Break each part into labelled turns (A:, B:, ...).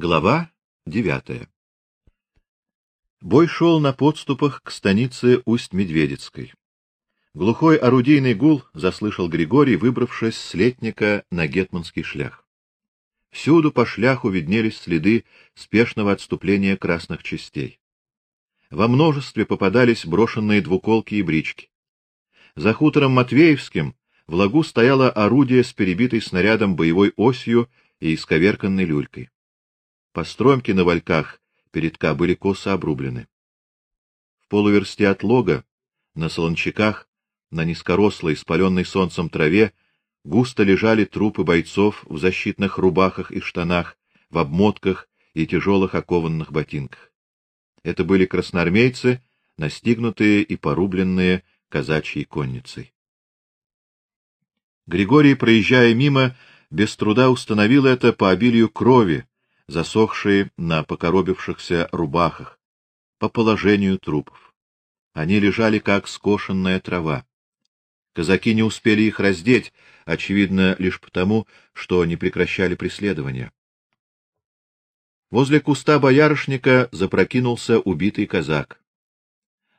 A: Глава девятая. Бой шел на подступах к станице Усть-Медведицкой. Глухой орудийный гул заслышал Григорий, выбравшись с летника на гетманский шлях. Всюду по шляху виднелись следы спешного отступления красных частей. Во множестве попадались брошенные двуколки и брички. За хутором Матвеевским в лагу стояло орудие с перебитой снарядом боевой осью и исковерканной люлькой. Постромки на вальках передка были косо обрублены. В полуверсте от лога, на солончаках, на низкорослой, спаленной солнцем траве, густо лежали трупы бойцов в защитных рубахах и штанах, в обмотках и тяжелых окованных ботинках. Это были красноармейцы, настигнутые и порубленные казачьей конницей. Григорий, проезжая мимо, без труда установил это по обилию крови, засохшие на покоробившихся рубахах, по положению трупов. Они лежали как скошенная трава. Казаки не успели их раздеть, очевидно, лишь потому, что не прекращали преследования. Возле куста боярышника запрокинулся убитый казак.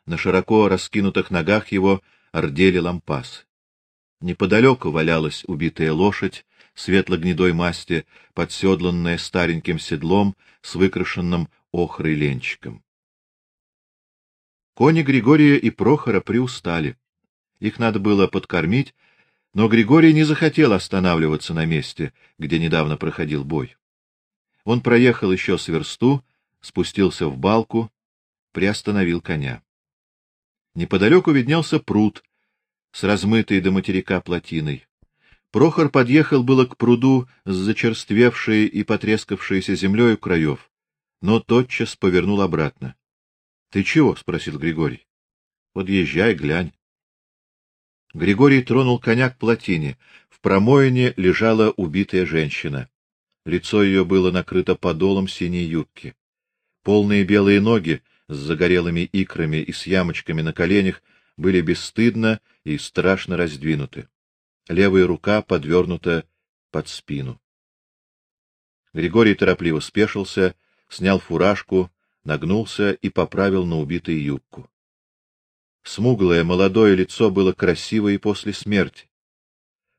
A: На широко раскинутых ногах его ордели лампасы. Неподалеку валялась убитая лошадь, светло-гнедой масти, подседланная стареньким седлом с выкрашенным охрой ленчиком. Кони Григория и Прохора приустали. Их надо было подкормить, но Григорий не захотел останавливаться на месте, где недавно проходил бой. Он проехал еще с версту, спустился в балку, приостановил коня. Неподалеку виднелся пруд с размытой до материка плотиной. Прохор подъехал было к пруду с зачерствевшей и потрескавшейся землей у краев, но тотчас повернул обратно. — Ты чего? — спросил Григорий. — Подъезжай, глянь. Григорий тронул коня к плотине. В промоине лежала убитая женщина. Лицо ее было накрыто подолом синей юбки. Полные белые ноги с загорелыми икрами и с ямочками на коленях были бесстыдно и страшно раздвинуты левая рука подвернута под спину. Григорий торопливо спешился, снял фуражку, нагнулся и поправил на убитую юбку. Смуглое молодое лицо было красиво и после смерти.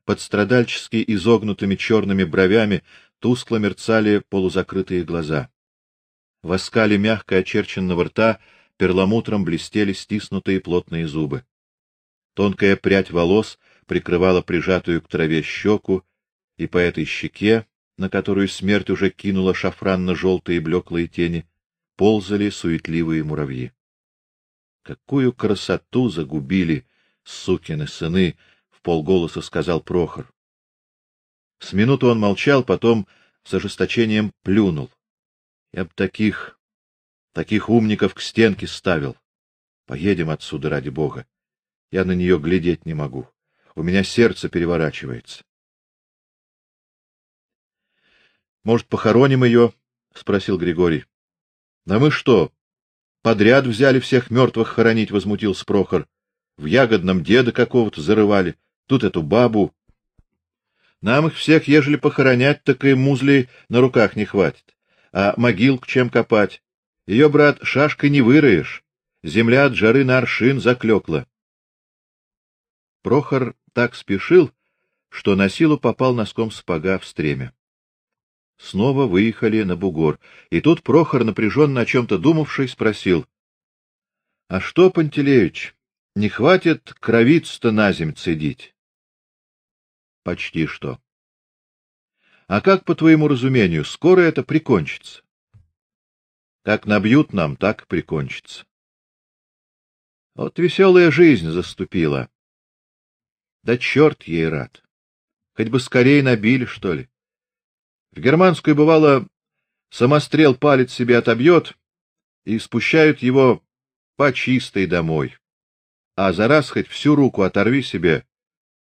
A: Под страдальчески изогнутыми черными бровями тускло мерцали полузакрытые глаза. В оскале мягко очерченного рта перламутром блестели стиснутые плотные зубы. Тонкая прядь волос прикрывала прижатую к траве щеку, и по этой щеке, на которую смерть уже кинула шафранно-желтые блеклые тени, ползали суетливые муравьи. Какую красоту загубили сукины сыны, в полголоса сказал Прохор. С минуту он молчал, потом с ожесточением плюнул. Я б таких таких умников к стенке ставил. Поедем отсюда ради бога. Я на нее глядеть не могу. У меня сердце переворачивается. Может, похороним ее? — спросил Григорий. — Да мы что, подряд взяли всех мертвых хоронить? — возмутился Прохор. — В ягодном деда какого-то зарывали, тут эту бабу. Нам их всех, ежели похоронять, так и музлей на руках не хватит. А могил к чем копать? Ее, брат, шашкой не выроешь. Земля от жары на аршин заклекла. Прохор так спешил, что на силу попал носком сапога в стремя. Снова выехали на бугор, и тут Прохор, напряженно о чем то думавший, спросил: "А что, Пантелеич, не хватит кровиц-то на земь цедить?" "Почти что. А как по твоему разумению, скоро это прикончится?" "Как набьют нам, так прикончится." Вот веселая жизнь заступила. Да черт ей рад. Хоть бы скорее набили, что ли. В германскую бывало самострел палец себе отобьет и спущают его по чистой домой. А за раз хоть всю руку оторви себе,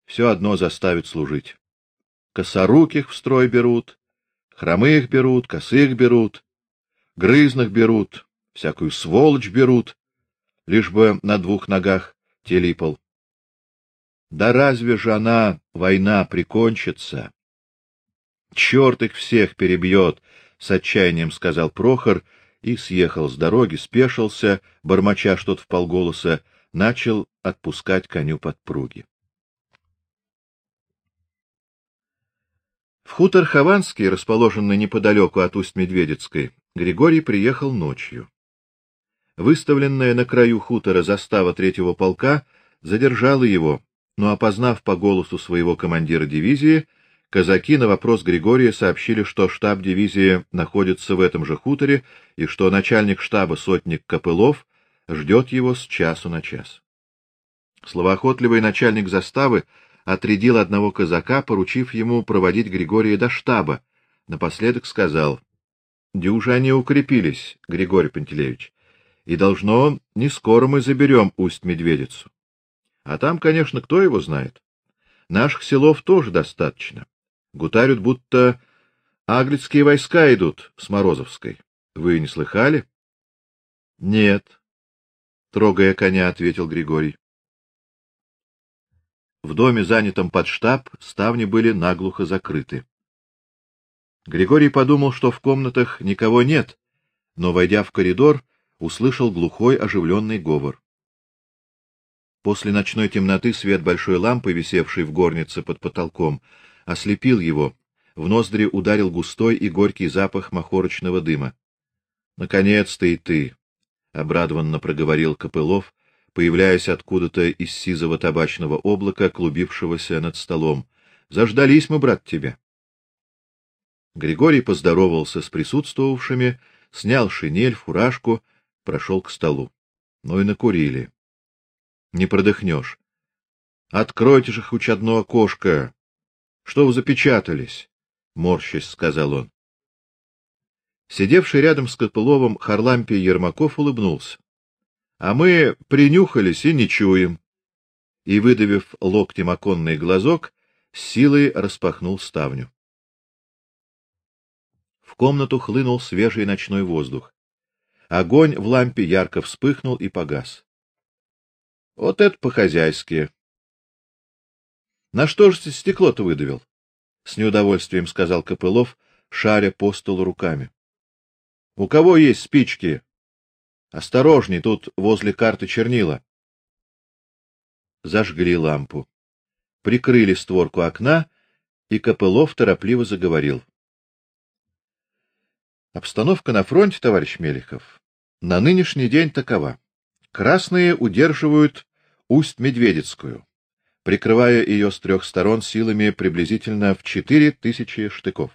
A: все одно заставит служить. Косоруких в строй берут, хромых берут, косых берут, грызных берут, всякую сволочь берут, лишь бы на двух ногах телипал. Да разве же она, война, прикончится? Черт их всех перебьет, с отчаянием сказал Прохор и съехал с дороги, спешился, бормоча что-то вполголоса, начал отпускать коню подпруги. В хутор Хованский, расположенный неподалеку от Усть-Медведицкой, Григорий приехал ночью. Выставленная на краю хутора застава третьего полка задержала его, но опознав по голосу своего командира дивизии, казаки на вопрос Григория сообщили, что штаб дивизии находится в этом же хуторе и что начальник штаба сотник Копылов ждет его с часу на час. Словоохотливый начальник заставы отрядил одного казака, поручив ему проводить Григория до штаба. Напоследок сказал: "Дюжи они укрепились, Григорий Пантелеевич, и должно не скоро мы заберем Усть-Медведицу. А там, конечно, кто его знает. Наших селов тоже достаточно. Гутарят, будто аглицкие войска идут с Морозовской. Вы не слыхали? Нет, трогая коня, ответил Григорий. В доме, занятом под штаб, ставни были наглухо закрыты. Григорий подумал, что в комнатах никого нет, но войдя в коридор, услышал глухой оживленный говор. После ночной темноты свет большой лампы, висевшей в горнице под потолком, ослепил его. В ноздри ударил густой и горький запах махорочного дыма. Наконец-то и ты, обрадованно проговорил Копылов, появляясь откуда-то из сизого табачного облака, клубившегося над столом. Заждались мы, брат, тебя. Григорий поздоровался с присутствовавшими, снял шинель, фуражку, прошел к столу. Ну и накурили. Не продохнешь. Откройте же хоть одно окошко. Что вы запечатались? морщась сказал он. Сидевший рядом с Копыловым Харлампий Ермаков улыбнулся. А мы принюхались и не чуем. И выдавив локтем оконный глазок, с силой распахнул ставню. В комнату хлынул свежий ночной воздух. Огонь в лампе ярко вспыхнул и погас. Вот это по-хозяйски. На что же стекло-то выдавил? С неудовольствием сказал Копылов, шаря по столу руками. У кого есть спички? Осторожней, тут возле карты чернила. Зажгли лампу. Прикрыли створку окна, и Копылов торопливо заговорил. Обстановка на фронте, товарищ Мелихов, на нынешний день такова: красные удерживают Усть-Медведицкую, прикрывая ее с трех сторон силами приблизительно в четыре тысячи штыков.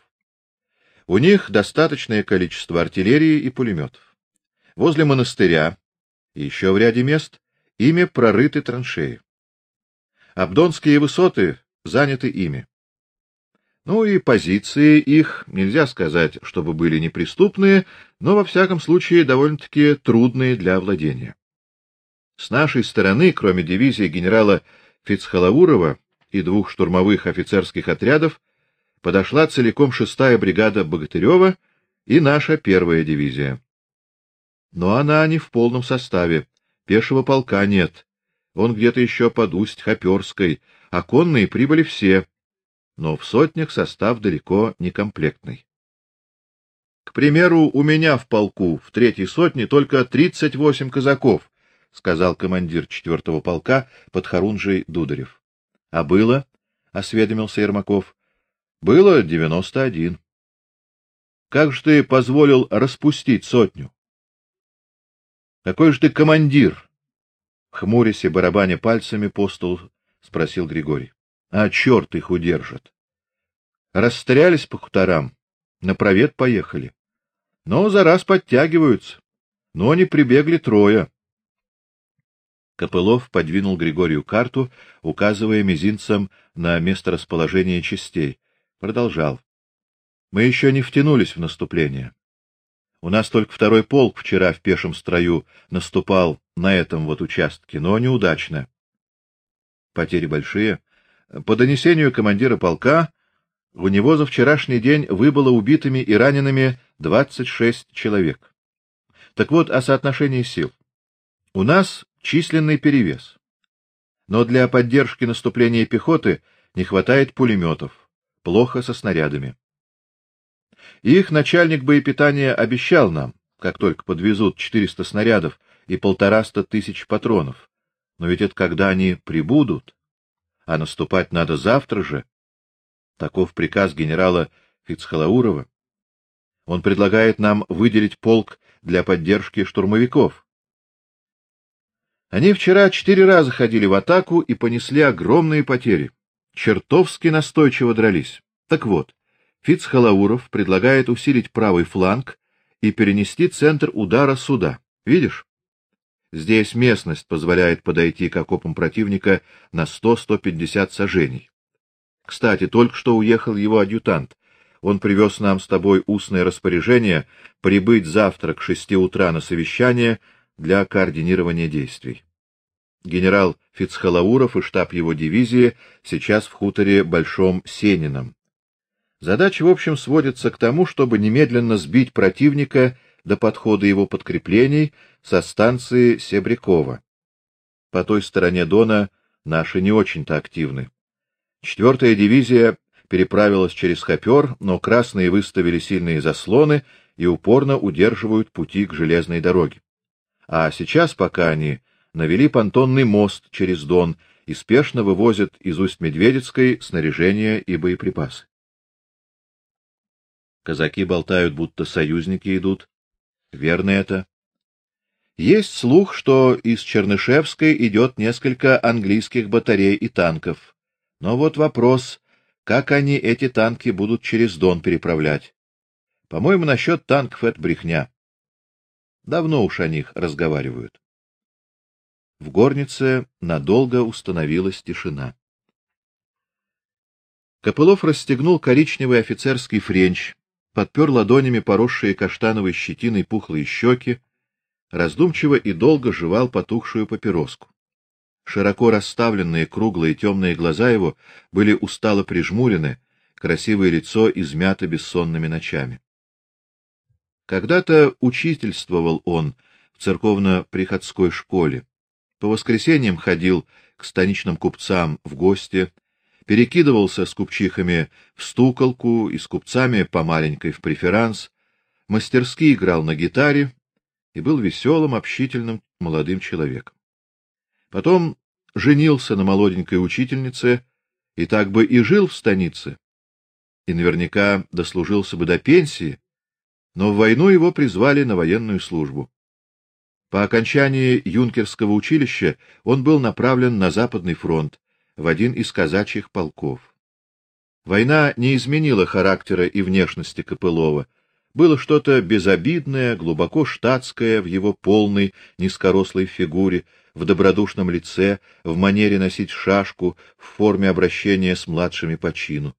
A: У них достаточное количество артиллерии и пулеметов. Возле монастыря и еще в ряде мест ими прорыты траншеи. Абдонские высоты заняты ими. Ну и позиции их, нельзя сказать, чтобы были неприступные, но во всяком случае довольно-таки трудные для владения. С нашей стороны, кроме дивизии генерала Фицхалаурова и двух штурмовых офицерских отрядов, подошла целиком шестая бригада Богатырева и наша первая дивизия. Но она не в полном составе, пешего полка нет. Он где-то еще под Усть-Хоперской, а конные прибыли все, но в сотнях состав далеко не комплектный. К примеру, у меня в полку в третьей сотне только тридцать восемь казаков, сказал командир четвертого полка под Харунжей Дударев. А было, осведомился Ермаков. Было девяносто один. Как же ты позволил распустить сотню? Какой же ты командир? Хмурясь и барабаня пальцами по столу, спросил Григорий. А черт их удержит. Расстрелялись по хуторам, на провет поехали. Но за раз подтягиваются. Но не прибегли трое. Копылов подвинул Григорию карту, указывая мизинцем на место расположения частей. Продолжал: Мы еще не втянулись в наступление. У нас только второй полк вчера в пешем строю наступал на этом вот участке, но неудачно. Потери большие. По донесению командира полка, у него за вчерашний день выбыло убитыми и ранеными двадцать шесть человек. Так вот о соотношении сил. У нас численный перевес. Но для поддержки наступления пехоты не хватает пулеметов, плохо со снарядами. Их начальник боепитания обещал нам, как только подвезут 400 снарядов и полтораста тысяч патронов. Но ведь это когда они прибудут, а наступать надо завтра же. Таков приказ генерала Фицхалаурова. Он предлагает нам выделить полк для поддержки штурмовиков. Они вчера четыре раза ходили в атаку и понесли огромные потери. Чертовски настойчиво дрались. Так вот, Фицхалауров предлагает усилить правый фланг и перенести центр удара сюда. Видишь? Здесь местность позволяет подойти к окопам противника на 100-150 саженей. Кстати, только что уехал его адъютант. Он привез нам с тобой устное распоряжение прибыть завтра к шести утра на совещание для координирования действий. Генерал Фицхалауров и штаб его дивизии сейчас в хуторе Большом Сенином. Задача, в общем, сводится к тому, чтобы немедленно сбить противника до подхода его подкреплений со станции Себрякова. По той стороне Дона наши не очень-то активны. Четвертая дивизия переправилась через Хопер, но красные выставили сильные заслоны и упорно удерживают пути к железной дороге. А сейчас, пока они навели понтонный мост через Дон и спешно вывозят из Усть-Медведицкой снаряжение и боеприпасы. Казаки болтают, будто союзники идут. Верно это. Есть слух, что из Чернышевской идет несколько английских батарей и танков. Но вот вопрос, как они эти танки будут через Дон переправлять? По-моему, насчет танков это брехня. Давно уж о них разговаривают. В горнице надолго установилась тишина. Копылов расстегнул коричневый офицерский френч, подпер ладонями поросшие каштановой щетиной пухлые щеки, раздумчиво и долго жевал потухшую папироску. Широко расставленные круглые темные глаза его были устало прижмурены, красивое лицо измято бессонными ночами. Когда-то учительствовал он в церковно-приходской школе. По воскресеньям ходил к станичным купцам в гости, перекидывался с купчихами в стуколку и с купцами по маленькой в преферанс, мастерски играл на гитаре и был веселым, общительным молодым человеком. Потом женился на молоденькой учительнице и так бы и жил в станице, и наверняка дослужился бы до пенсии, но в войну его призвали на военную службу. По окончании юнкерского училища он был направлен на Западный фронт, в один из казачьих полков. Война не изменила характера и внешности Копылова. Было что-то безобидное, глубоко штатское в его полной, низкорослой фигуре, в добродушном лице, в манере носить шашку, в форме обращения с младшими по чину.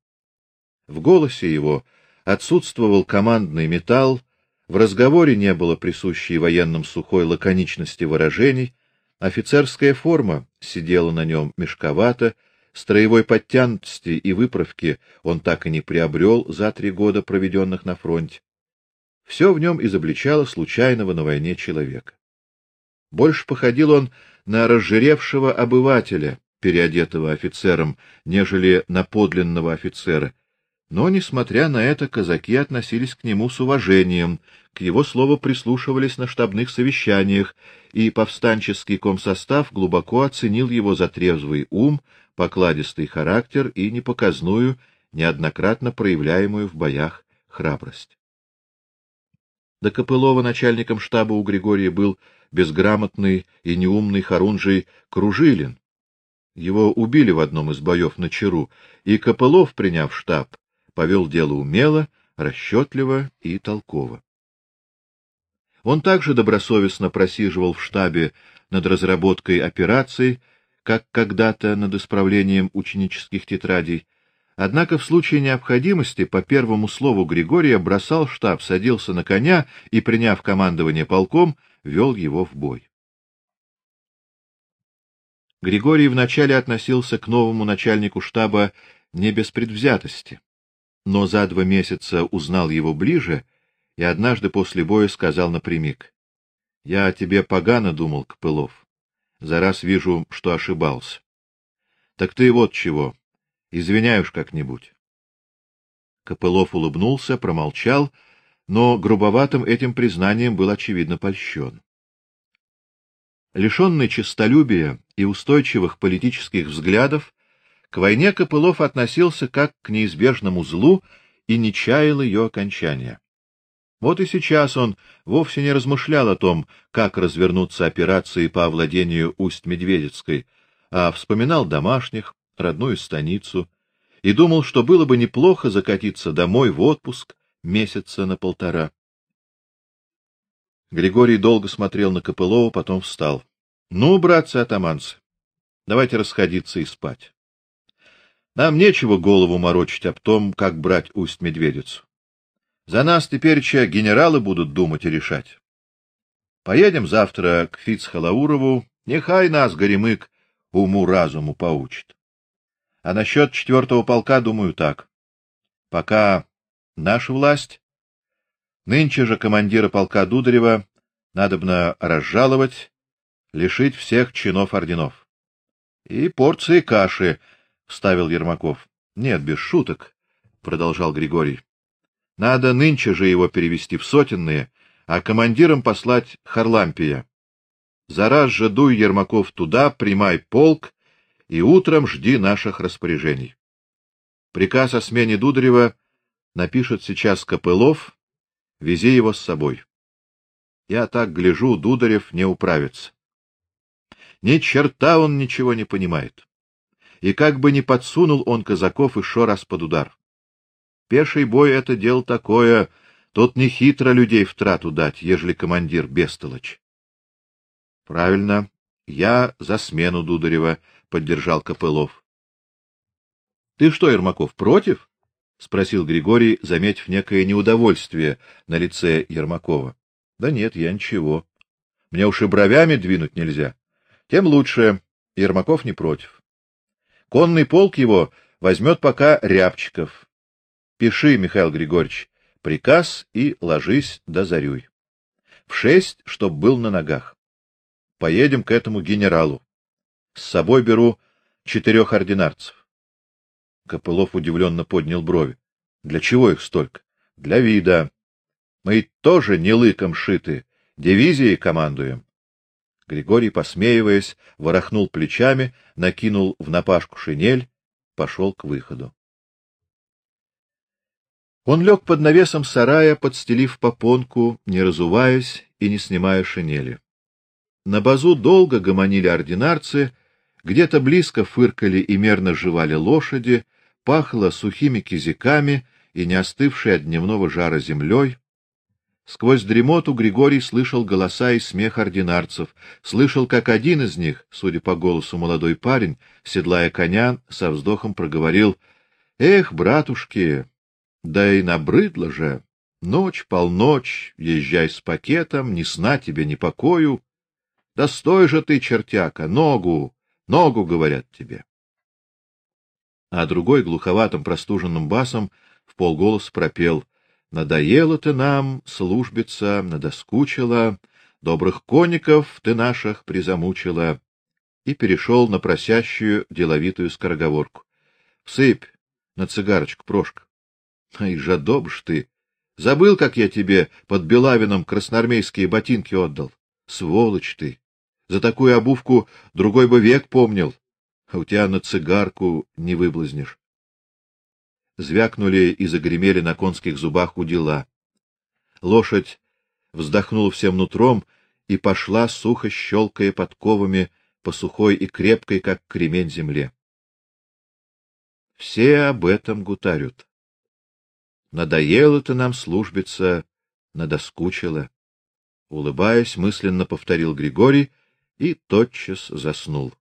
A: В голосе его отсутствовал командный металл, в разговоре не было присущей военным сухой лаконичности выражений, Офицерская форма сидела на нем мешковато, строевой подтянутости и выправки он так и не приобрел за три года, проведенных на фронте. Все в нем изобличало случайного на войне человека. Больше походил он на разжиревшего обывателя, переодетого офицером, нежели на подлинного офицера, но, несмотря на это, казаки относились к нему с уважением, к его слову прислушивались на штабных совещаниях, и повстанческий комсостав глубоко оценил его за трезвый ум, покладистый характер и непоказную, неоднократно проявляемую в боях храбрость. До Копылова начальником штаба у Григория был безграмотный и неумный Харунжий Кружилин. Его убили в одном из боев на Чару, и Копылов, приняв штаб, повел дело умело, расчетливо и толково. Он также добросовестно просиживал в штабе над разработкой операций, как когда-то над исправлением ученических тетрадей. Однако в случае необходимости по первому слову Григория бросал штаб, садился на коня и, приняв командование полком, вел его в бой. Григорий вначале относился к новому начальнику штаба не без предвзятости но за два месяца узнал его ближе и однажды после боя сказал напрямик: "Я о тебе погано думал, Копылов. За раз вижу, что ошибался. Так ты вот чего. Извиняешь как-нибудь". Копылов улыбнулся, промолчал, но грубоватым этим признанием был очевидно польщен. Лишенный честолюбия и устойчивых политических взглядов, к войне Копылов относился как к неизбежному злу и не чаял ее окончания. Вот и сейчас он вовсе не размышлял о том, как развернуться операции по овладению Усть-Медведецкой, а вспоминал домашних, родную станицу, и думал, что было бы неплохо закатиться домой в отпуск месяца на полтора. Григорий долго смотрел на Копылова, потом встал. — Ну, братцы-атаманцы, давайте расходиться и спать. Нам нечего голову морочить об том, как брать Усть-Медведицу. За нас теперь-че генералы будут думать и решать. Поедем завтра к Фицхалаурову, нехай нас, Горемык, уму-разуму поучит. А насчет четвертого полка думаю так. Пока наша власть, нынче же командира полка Дударева надобно разжаловать, лишить всех чинов орденов. И порции каши, вставил Ермаков. Нет, без шуток, продолжал Григорий. Надо нынче же его перевести в сотенные, а командиром послать Харлампия. За раз же дуй, Ермаков, туда, примай полк и утром жди наших распоряжений. Приказ о смене Дударева напишет сейчас Копылов, вези его с собой. Я так гляжу, Дударев не управится. Ни черта он ничего не понимает. И как бы ни подсунул он казаков еще раз под удар. Пеший бой — это дело такое, тут не хитро людей в трату дать, ежели командир бестолочь. — Правильно, я за смену Дударева, — поддержал Копылов. — Ты что, Ермаков, против? — спросил Григорий, заметив некое неудовольствие на лице Ермакова. — Да нет, я ничего. Мне уж и бровями двинуть нельзя. Тем лучше. Ермаков не против. Конный полк его возьмет пока Рябчиков, Пиши, Михаил Григорьевич, приказ и ложись до зарюй. В шесть, чтоб был на ногах. Поедем к этому генералу. С собой беру четырех ординарцев. Копылов удивленно поднял брови. Для чего их столько? Для вида. Мы тоже не лыком шиты, дивизией командуем. Григорий, посмеиваясь, ворохнул плечами, накинул в напашку шинель, пошел к выходу. Он лег под навесом сарая, подстелив попонку, не разуваясь и не снимая шинели. На базу долго гомонили ординарцы, где-то близко фыркали и мерно жевали лошади, пахло сухими кизиками и не остывшей от дневного жара землей. Сквозь дремоту Григорий слышал голоса и смех ординарцев, слышал, как один из них, судя по голосу молодой парень, седлая коня, со вздохом проговорил: "Эх, братушки, да и набрыдло же. Ночь, полночь, езжай с пакетом, ни сна тебе, ни покою. Да стой же ты, чертяка, ногу, ногу, говорят тебе. А другой глуховатым простуженным басом в полголоса пропел: "Надоело ты нам, службица, надоскучила, добрых конников ты наших призамучила" и перешел на просящую деловитую скороговорку. "Всыпь на цигарочку, Прошка". Ай, жадоб ж ты! Забыл, как я тебе под Белавином красноармейские ботинки отдал? Сволочь ты! За такую обувку другой бы век помнил, а у тебя на цигарку не выблазнешь. Звякнули и загремели на конских зубах удила. Лошадь вздохнула всем нутром и пошла, сухо щелкая подковами по сухой и крепкой, как кремень земле. Все об этом гутарют. Надоело-то нам службиться, надоскучило. Улыбаясь, мысленно повторил Григорий и тотчас заснул.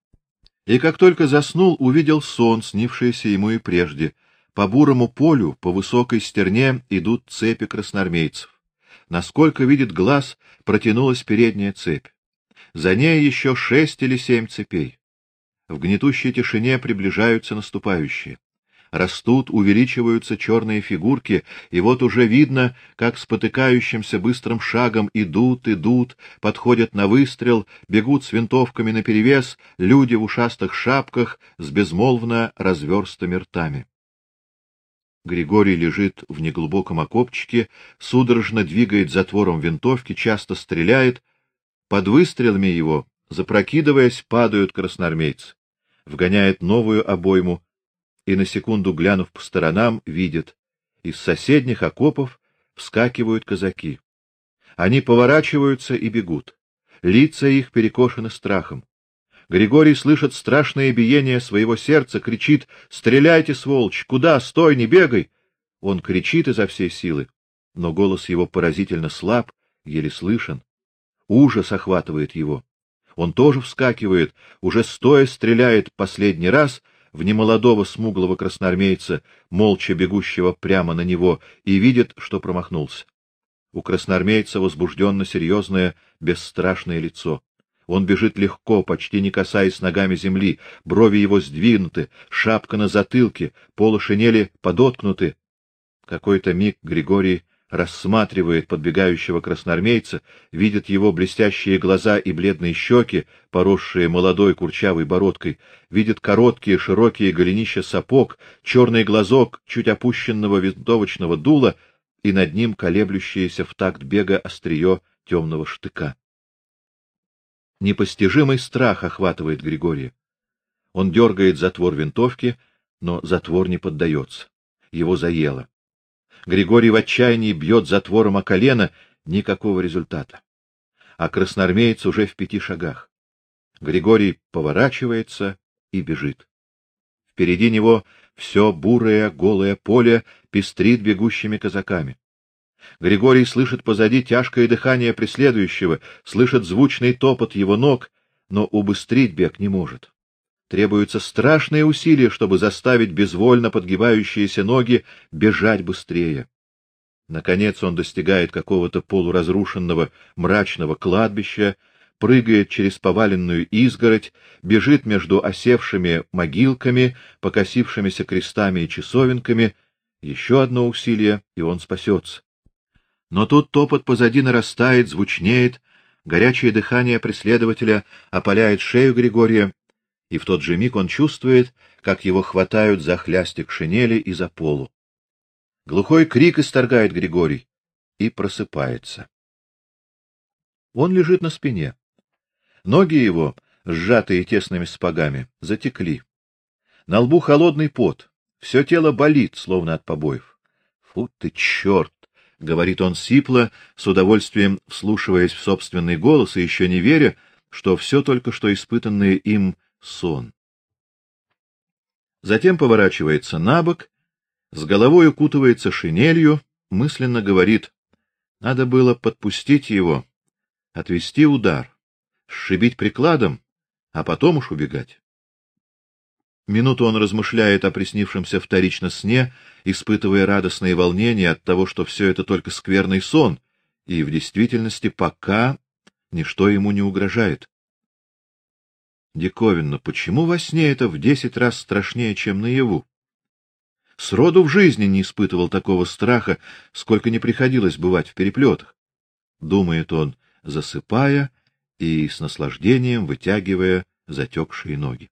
A: И как только заснул, увидел сон, снившийся ему и прежде. По бурому полю, по высокой стерне идут цепи красноармейцев. Насколько видит глаз, протянулась передняя цепь. За ней еще шесть или семь цепей. В гнетущей тишине приближаются наступающие растут, увеличиваются черные фигурки, и вот уже видно, как спотыкающимся быстрым шагом идут, идут, подходят на выстрел, бегут с винтовками наперевес люди в ушастых шапках с безмолвно разверстыми ртами. Григорий лежит в неглубоком окопчике, судорожно двигает затвором винтовки, часто стреляет. Под выстрелами его, запрокидываясь, падают красноармейцы. Вгоняет новую обойму и на секунду глянув по сторонам, видит: из соседних окопов вскакивают казаки. Они поворачиваются и бегут. Лица их перекошены страхом. Григорий слышит страшное биение своего сердца, кричит: "Стреляйте, сволочь! Куда? Стой, не бегай!" Он кричит изо всей силы, но голос его поразительно слаб, еле слышен. Ужас охватывает его. Он тоже вскакивает, уже стоя стреляет последний раз в немолодого смуглого красноармейца, молча бегущего прямо на него, и видит, что промахнулся. У красноармейца возбужденно серьезное, бесстрашное лицо. Он бежит легко, почти не касаясь ногами земли, брови его сдвинуты, шапка на затылке, полы шинели подоткнуты. Какой-то миг Григорий рассматривает подбегающего красноармейца, видит его блестящие глаза и бледные щеки, поросшие молодой курчавой бородкой, видит короткие широкие голенища сапог, черный глазок чуть опущенного винтовочного дула и над ним колеблющееся в такт бега острие темного штыка. Непостижимый страх охватывает Григория. Он дергает затвор винтовки, но затвор не поддается. Его заело. Григорий в отчаянии бьет затвором о колено, никакого результата. А красноармеец уже в пяти шагах. Григорий поворачивается и бежит. Впереди него все бурое голое поле пестрит бегущими казаками. Григорий слышит позади тяжкое дыхание преследующего, слышит звучный топот его ног, но убыстрить бег не может. Требуются страшные усилия, чтобы заставить безвольно подгибающиеся ноги бежать быстрее. Наконец он достигает какого-то полуразрушенного мрачного кладбища, прыгает через поваленную изгородь, бежит между осевшими могилками, покосившимися крестами и часовенками. Еще одно усилие, и он спасется. Но тут топот позади нарастает, звучнеет, горячее дыхание преследователя опаляет шею Григория, и в тот же миг он чувствует, как его хватают за хлястик шинели и за полу. Глухой крик исторгает Григорий и просыпается. Он лежит на спине. Ноги его, сжатые тесными спагами, затекли. На лбу холодный пот, все тело болит, словно от побоев. Фу ты черт! — говорит он сипло, с удовольствием вслушиваясь в собственный голос и еще не веря, что все только что испытанное им сон. Затем поворачивается на бок, с головой укутывается шинелью, мысленно говорит: надо было подпустить его, отвести удар, сшибить прикладом, а потом уж убегать. Минуту он размышляет о приснившемся вторично сне, испытывая радостное волнение от того, что все это только скверный сон, и в действительности пока ничто ему не угрожает. Диковинно, почему во сне это в десять раз страшнее, чем наяву? Сроду в жизни не испытывал такого страха, сколько не приходилось бывать в переплетах. Думает он, засыпая и с наслаждением вытягивая затекшие ноги.